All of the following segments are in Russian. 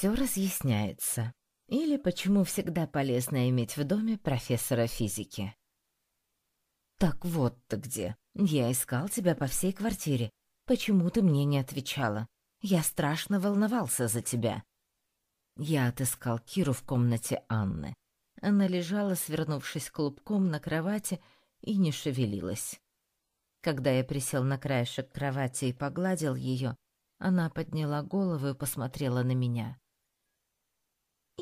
все разъясняется. Или почему всегда полезно иметь в доме профессора физики. «Так вот ты где. Я искал тебя по всей квартире. Почему ты мне не отвечала? Я страшно волновался за тебя». Я отыскал Киру в комнате Анны. Она лежала, свернувшись клубком на кровати, и не шевелилась. Когда я присел на краешек кровати и погладил ее, она подняла голову и посмотрела на меня.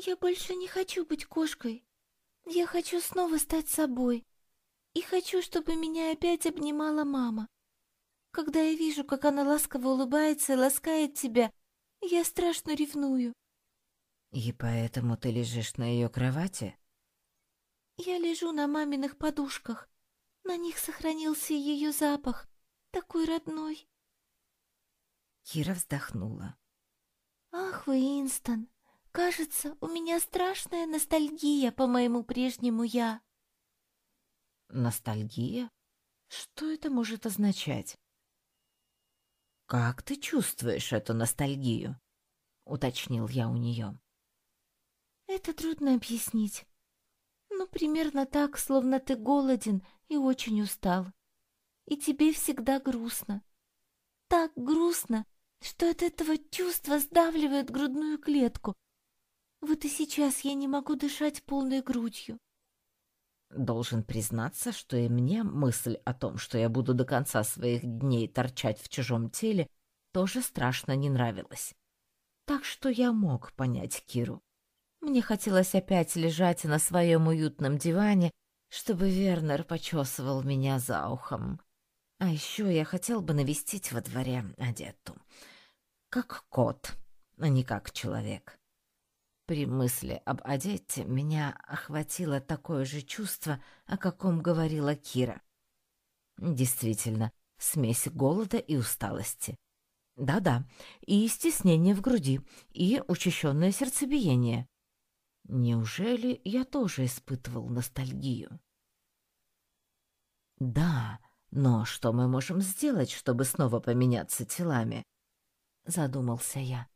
Я больше не хочу быть кошкой. Я хочу снова стать собой. И хочу, чтобы меня опять обнимала мама. Когда я вижу, как она ласково улыбается и ласкает тебя, я страшно ревную. И поэтому ты лежишь на ее кровати? Я лежу на маминых подушках. На них сохранился ее запах, такой родной. Кира вздохнула. Ах вы, Инстон, Кажется, у меня страшная ностальгия по моему прежнему «я». Ностальгия? Что это может означать? Как ты чувствуешь эту ностальгию? Уточнил я у нее. Это трудно объяснить. Ну, примерно так, словно ты голоден и очень устал. И тебе всегда грустно. Так грустно, что от этого чувства сдавливает грудную клетку, вот и сейчас я не могу дышать полной грудью. Должен признаться, что и мне мысль о том, что я буду до конца своих дней торчать в чужом теле, тоже страшно не нравилась. Так что я мог понять Киру. Мне хотелось опять лежать на своем уютном диване, чтобы Вернер почесывал меня за ухом. А еще я хотел бы навестить во дворе Одетту. Как кот, а не как человек. При мысли об Одетте меня охватило такое же чувство, о каком говорила Кира. Действительно, смесь голода и усталости. Да-да, и стеснение в груди, и учащенное сердцебиение. Неужели я тоже испытывал ностальгию? Да, но что мы можем сделать, чтобы снова поменяться телами? Задумался я.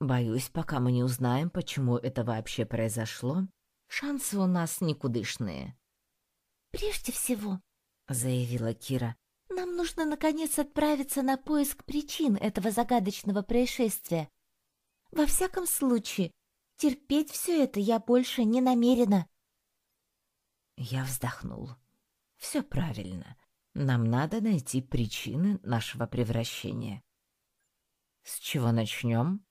Боюсь, пока мы не узнаем, почему это вообще произошло, шансы у нас никудышные. Прежде всего, заявила Кира, нам нужно наконец отправиться на поиск причин этого загадочного происшествия. Во всяком случае, терпеть все это я больше не намерена. Я вздохнул. Все правильно. Нам надо найти причины нашего превращения. С чего начнем?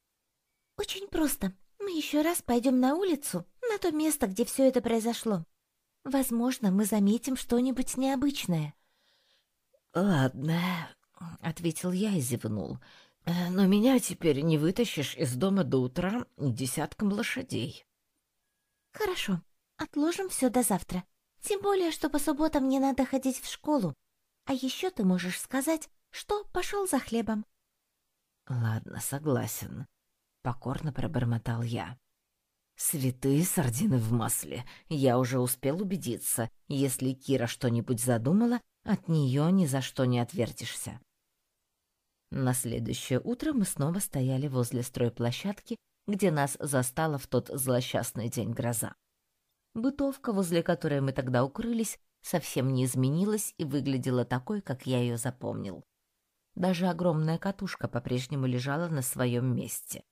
Очень просто. Мы еще раз пойдем на улицу, на то место, где все это произошло. Возможно, мы заметим что-нибудь необычное. Ладно, ответил я и зевнул. «Э, но меня теперь не вытащишь из дома до утра десятком лошадей. Хорошо, отложим все до завтра. Тем более, что по субботам не надо ходить в школу. А еще ты можешь сказать, что пошел за хлебом. Ладно, согласен покорно пробормотал я. Святые сардины в масле. Я уже успел убедиться, если Кира что-нибудь задумала, от нее ни за что не отвертишься. На следующее утро мы снова стояли возле стройплощадки, где нас застала в тот злосчастный день гроза. Бытовка, возле которой мы тогда укрылись, совсем не изменилась и выглядела такой, как я ее запомнил. Даже огромная катушка по-прежнему лежала на своем месте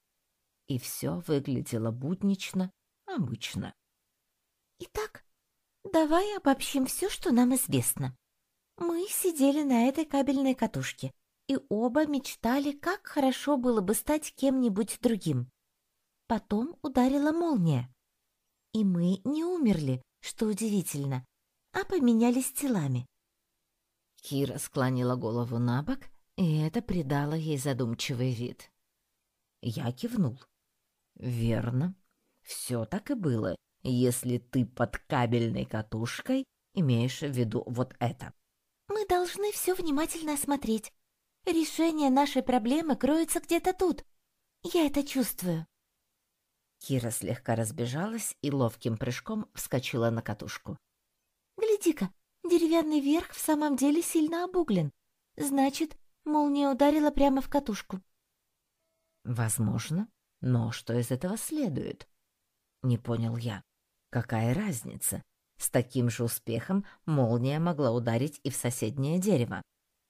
и все выглядело буднично, обычно. Итак, давай обобщим все, что нам известно. Мы сидели на этой кабельной катушке и оба мечтали, как хорошо было бы стать кем-нибудь другим. Потом ударила молния. И мы не умерли, что удивительно, а поменялись телами. Кира склонила голову на бок, и это придало ей задумчивый вид. Я кивнул. Верно. Все так и было, если ты под кабельной катушкой имеешь в виду вот это. Мы должны все внимательно осмотреть. Решение нашей проблемы кроется где-то тут. Я это чувствую. Кира слегка разбежалась и ловким прыжком вскочила на катушку. Гляди-ка, деревянный верх в самом деле сильно обуглен. Значит, молния ударила прямо в катушку. Возможно, Но что из этого следует? Не понял я. Какая разница? С таким же успехом молния могла ударить и в соседнее дерево.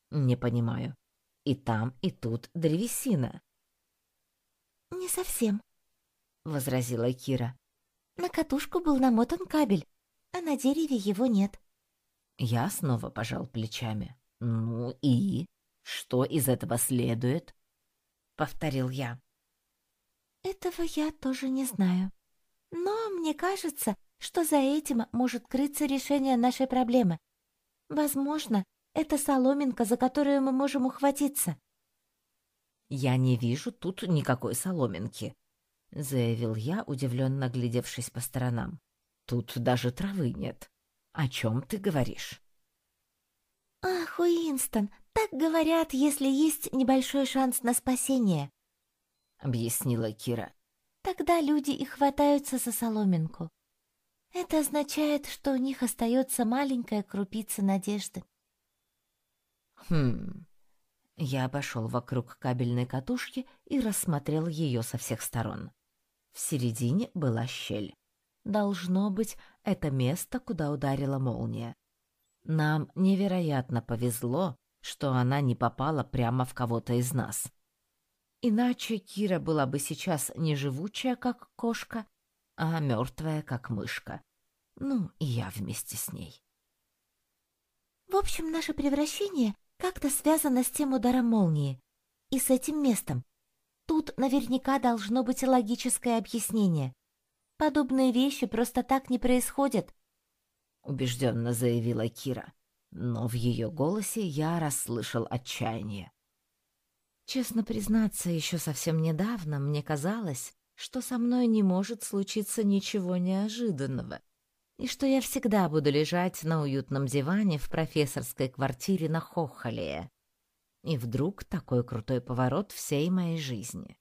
Не понимаю. И там, и тут древесина. «Не совсем», — возразила Кира. «На катушку был намотан кабель, а на дереве его нет». Я снова пожал плечами. «Ну и? Что из этого следует?» — повторил я. «Этого я тоже не знаю. Но мне кажется, что за этим может крыться решение нашей проблемы. Возможно, это соломинка, за которую мы можем ухватиться». «Я не вижу тут никакой соломинки», — заявил я, удивленно глядевшись по сторонам. «Тут даже травы нет. О чем ты говоришь?» «Ах, Уинстон, так говорят, если есть небольшой шанс на спасение», — объяснила Кира. «Тогда люди и хватаются за соломинку. Это означает, что у них остается маленькая крупица надежды». «Хм...» Я обошел вокруг кабельной катушки и рассмотрел ее со всех сторон. В середине была щель. Должно быть, это место, куда ударила молния. Нам невероятно повезло, что она не попала прямо в кого-то из нас. Иначе Кира была бы сейчас не живучая, как кошка, а мертвая, как мышка. Ну, и я вместе с ней. В общем, наше превращение как-то связано с тем ударом молнии и с этим местом. Тут наверняка должно быть логическое объяснение. Подобные вещи просто так не происходят. Убежденно заявила Кира, но в ее голосе я расслышал отчаяние. Честно признаться, еще совсем недавно мне казалось, что со мной не может случиться ничего неожиданного и что я всегда буду лежать на уютном диване в профессорской квартире на Хохолее. И вдруг такой крутой поворот всей моей жизни.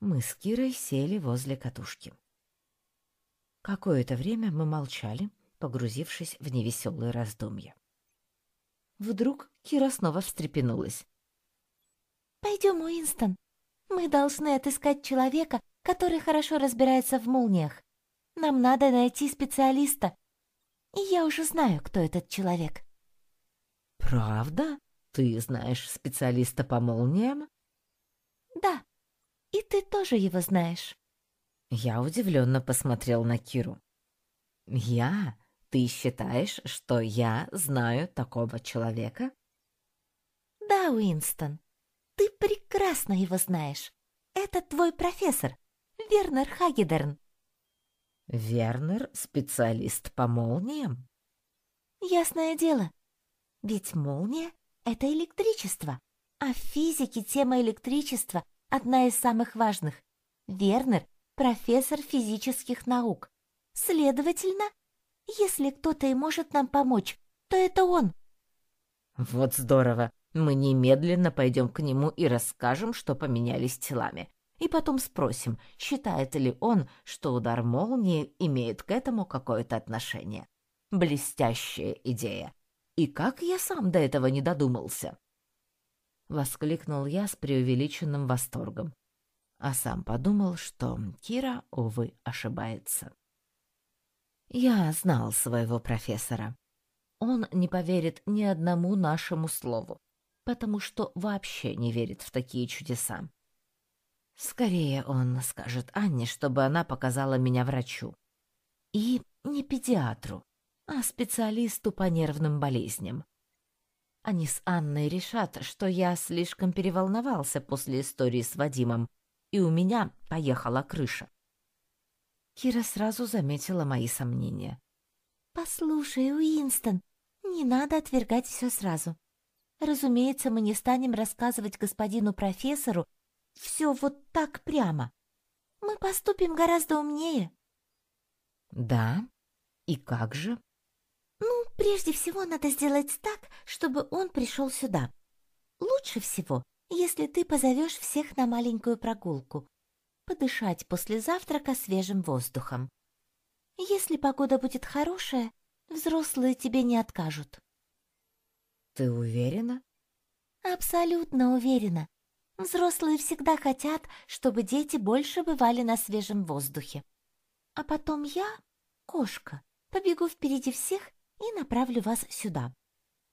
Мы с Кирой сели возле катушки. Какое-то время мы молчали, погрузившись в невеселые раздумья. Вдруг Кира снова встрепенулась. «Пойдем, Уинстон. Мы должны отыскать человека, который хорошо разбирается в молниях. Нам надо найти специалиста. И я уже знаю, кто этот человек. Правда? Ты знаешь специалиста по молниям? Да. И ты тоже его знаешь. Я удивленно посмотрел на Киру. Я? Ты считаешь, что я знаю такого человека? Да, Уинстон. Ты прекрасно его знаешь. Это твой профессор, Вернер Хагедерн. Вернер — специалист по молниям? Ясное дело. Ведь молния — это электричество, а в физике тема электричества — одна из самых важных. Вернер — профессор физических наук. Следовательно, если кто-то и может нам помочь, то это он. Вот здорово. Мы немедленно пойдем к нему и расскажем, что поменялись телами и потом спросим, считает ли он, что удар молнии имеет к этому какое-то отношение. Блестящая идея. И как я сам до этого не додумался? Воскликнул я с преувеличенным восторгом. А сам подумал, что Кира, увы, ошибается. Я знал своего профессора. Он не поверит ни одному нашему слову, потому что вообще не верит в такие чудеса. Скорее он скажет Анне, чтобы она показала меня врачу. И не педиатру, а специалисту по нервным болезням. Они с Анной решат, что я слишком переволновался после истории с Вадимом, и у меня поехала крыша. Кира сразу заметила мои сомнения. «Послушай, Уинстон, не надо отвергать все сразу. Разумеется, мы не станем рассказывать господину профессору все вот так прямо. Мы поступим гораздо умнее. Да? И как же? Ну, прежде всего надо сделать так, чтобы он пришел сюда. Лучше всего, если ты позовешь всех на маленькую прогулку. Подышать после завтрака свежим воздухом. Если погода будет хорошая, взрослые тебе не откажут. Ты уверена? Абсолютно уверена. Взрослые всегда хотят, чтобы дети больше бывали на свежем воздухе. А потом я, кошка, побегу впереди всех и направлю вас сюда.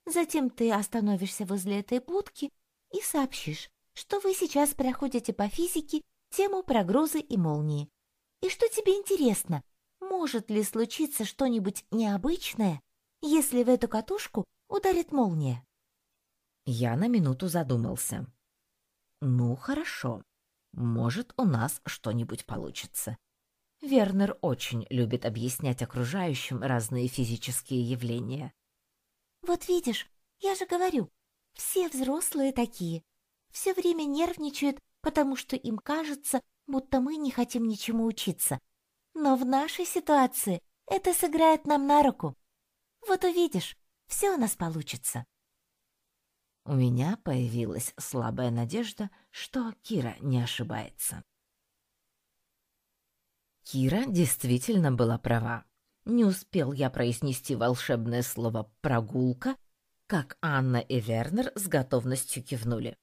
Затем ты остановишься возле этой будки и сообщишь, что вы сейчас проходите по физике тему про грозы и молнии. И что тебе интересно, может ли случиться что-нибудь необычное, если в эту катушку ударит молния? Я на минуту задумался. Ну, хорошо. Может, у нас что-нибудь получится. Вернер очень любит объяснять окружающим разные физические явления. Вот видишь, я же говорю, все взрослые такие. Все время нервничают, потому что им кажется, будто мы не хотим ничему учиться. Но в нашей ситуации это сыграет нам на руку. Вот увидишь, все у нас получится. У меня появилась слабая надежда, что Кира не ошибается. Кира действительно была права. Не успел я произнести волшебное слово «прогулка», как Анна и Вернер с готовностью кивнули.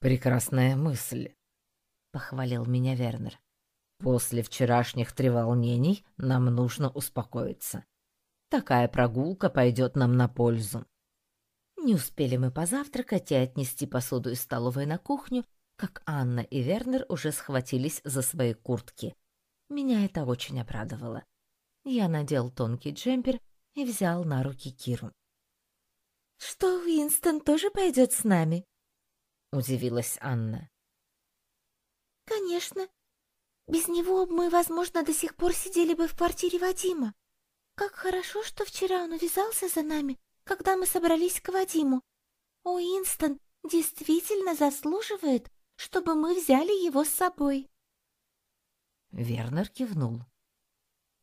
«Прекрасная мысль», — похвалил меня Вернер. «После вчерашних треволнений нам нужно успокоиться. Такая прогулка пойдет нам на пользу. Не успели мы позавтракать и отнести посуду из столовой на кухню, как Анна и Вернер уже схватились за свои куртки. Меня это очень обрадовало. Я надел тонкий джемпер и взял на руки Киру. «Что, Уинстон тоже пойдет с нами?» — удивилась Анна. «Конечно. Без него мы, возможно, до сих пор сидели бы в квартире Вадима. Как хорошо, что вчера он увязался за нами когда мы собрались к Вадиму. Уинстон действительно заслуживает, чтобы мы взяли его с собой. Вернер кивнул.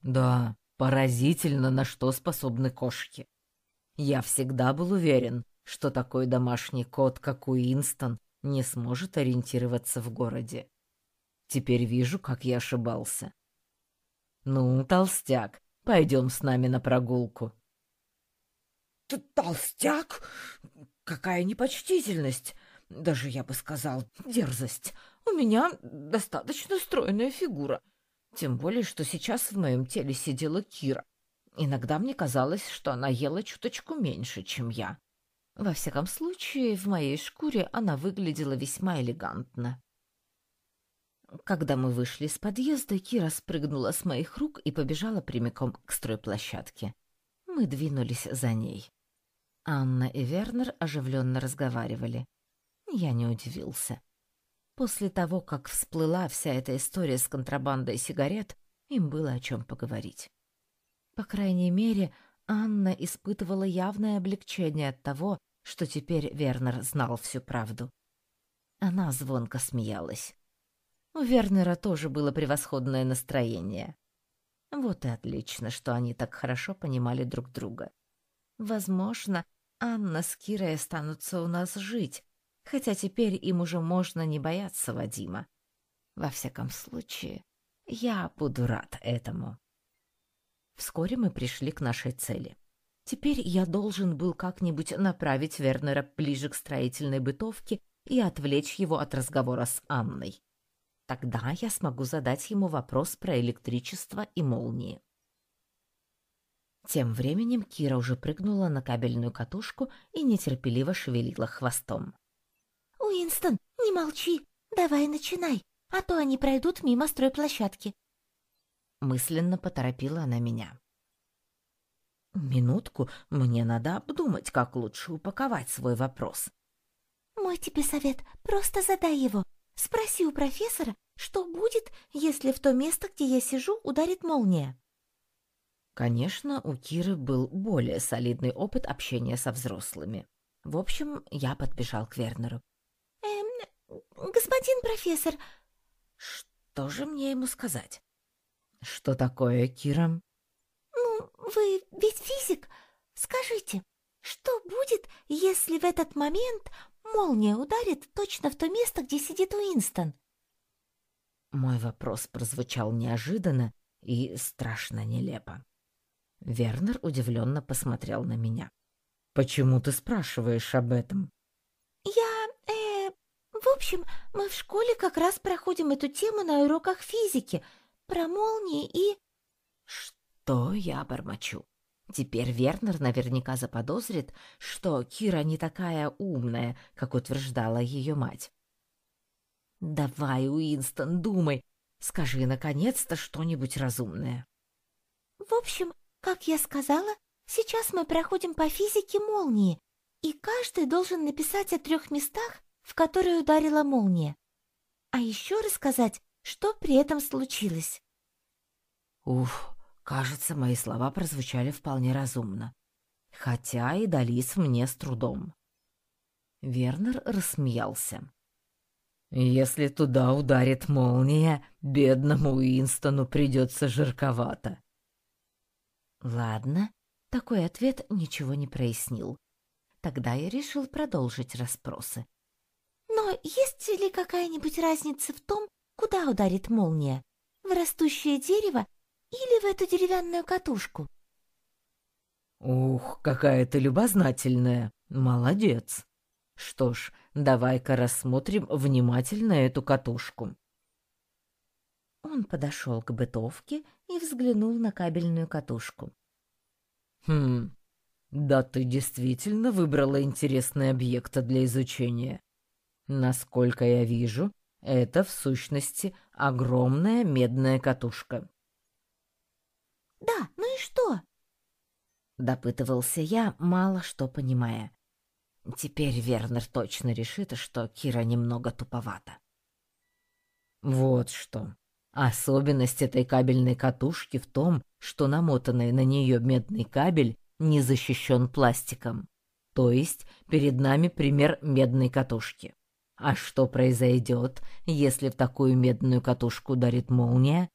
Да, поразительно, на что способны кошки. Я всегда был уверен, что такой домашний кот, как Уинстон, не сможет ориентироваться в городе. Теперь вижу, как я ошибался. Ну, толстяк, пойдем с нами на прогулку толстяк? Какая непочтительность! Даже, я бы сказал, дерзость. У меня достаточно стройная фигура. Тем более, что сейчас в моем теле сидела Кира. Иногда мне казалось, что она ела чуточку меньше, чем я. Во всяком случае, в моей шкуре она выглядела весьма элегантно. Когда мы вышли из подъезда, Кира спрыгнула с моих рук и побежала прямиком к стройплощадке. Мы двинулись за ней. Анна и Вернер оживленно разговаривали. Я не удивился. После того, как всплыла вся эта история с контрабандой сигарет, им было о чем поговорить. По крайней мере, Анна испытывала явное облегчение от того, что теперь Вернер знал всю правду. Она звонко смеялась. У Вернера тоже было превосходное настроение. Вот и отлично, что они так хорошо понимали друг друга. Возможно, Анна с Кирой останутся у нас жить, хотя теперь им уже можно не бояться Вадима. Во всяком случае, я буду рад этому. Вскоре мы пришли к нашей цели. Теперь я должен был как-нибудь направить Вернера ближе к строительной бытовке и отвлечь его от разговора с Анной. Тогда я смогу задать ему вопрос про электричество и молнии. Тем временем Кира уже прыгнула на кабельную катушку и нетерпеливо шевелила хвостом. «Уинстон, не молчи! Давай начинай, а то они пройдут мимо стройплощадки!» Мысленно поторопила она меня. «Минутку, мне надо обдумать, как лучше упаковать свой вопрос». «Мой тебе совет, просто задай его. Спроси у профессора, что будет, если в то место, где я сижу, ударит молния». Конечно, у Киры был более солидный опыт общения со взрослыми. В общем, я подбежал к Вернеру. «Эм, господин профессор...» «Что же мне ему сказать?» «Что такое, Кира?» «Ну, вы ведь физик. Скажите, что будет, если в этот момент молния ударит точно в то место, где сидит Уинстон?» Мой вопрос прозвучал неожиданно и страшно нелепо. Вернер удивленно посмотрел на меня. «Почему ты спрашиваешь об этом?» «Я... э... В общем, мы в школе как раз проходим эту тему на уроках физики про молнии и... Что я бормочу? Теперь Вернер наверняка заподозрит, что Кира не такая умная, как утверждала ее мать. «Давай, Уинстон, думай. Скажи, наконец-то, что-нибудь разумное». «В общем, как я сказала, сейчас мы проходим по физике молнии, и каждый должен написать о трех местах, в которые ударила молния. А еще рассказать, что при этом случилось». Уф, Кажется, мои слова прозвучали вполне разумно, хотя и дались мне с трудом. Вернер рассмеялся. «Если туда ударит молния, бедному Уинстону придется жарковато». Ладно, такой ответ ничего не прояснил. Тогда я решил продолжить расспросы. «Но есть ли какая-нибудь разница в том, куда ударит молния? В растущее дерево или в эту деревянную катушку. Ух, какая ты любознательная. Молодец. Что ж, давай-ка рассмотрим внимательно эту катушку. Он подошел к бытовке и взглянул на кабельную катушку. Хм. Да ты действительно выбрала интересный объект для изучения. Насколько я вижу, это в сущности огромная медная катушка. Да, ну и что? Допытывался я, мало что понимая. Теперь Вернер точно решит, что Кира немного туповата. Вот что. Особенность этой кабельной катушки в том, что намотанный на нее медный кабель не защищен пластиком. То есть перед нами пример медной катушки. А что произойдет, если в такую медную катушку ударит молния,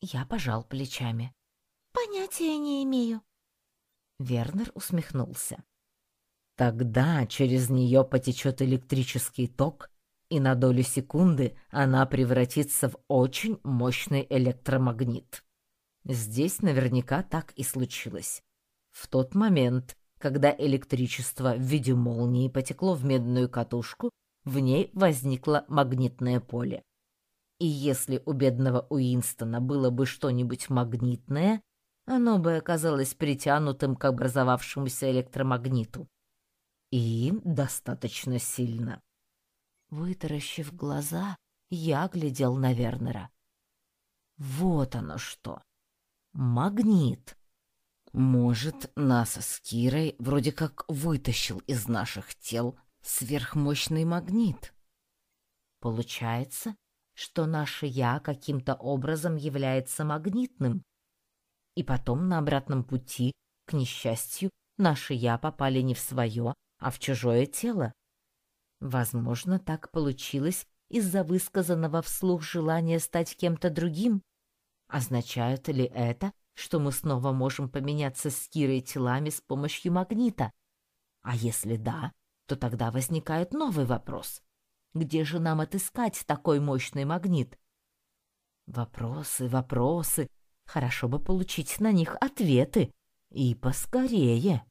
я пожал плечами. Понятия не имею. Вернер усмехнулся. Тогда через нее потечет электрический ток, и на долю секунды она превратится в очень мощный электромагнит. Здесь наверняка так и случилось. В тот момент, когда электричество в виде молнии потекло в медную катушку, в ней возникло магнитное поле. И если у бедного Уинстона было бы что-нибудь магнитное, оно бы оказалось притянутым к образовавшемуся электромагниту. И достаточно сильно. Вытаращив глаза, я глядел на Вернера. Вот оно что. Магнит. Может, нас с Кирой вроде как вытащил из наших тел сверхмощный магнит. Получается, что наше «я» каким-то образом является магнитным. И потом на обратном пути, к несчастью, наши «я» попали не в свое, а в чужое тело. Возможно, так получилось из-за высказанного вслух желания стать кем-то другим. Означает ли это, что мы снова можем поменяться с Кирой телами с помощью магнита? А если да, то тогда возникает новый вопрос. Где же нам отыскать такой мощный магнит? Вопросы, вопросы. Хорошо бы получить на них ответы. И поскорее.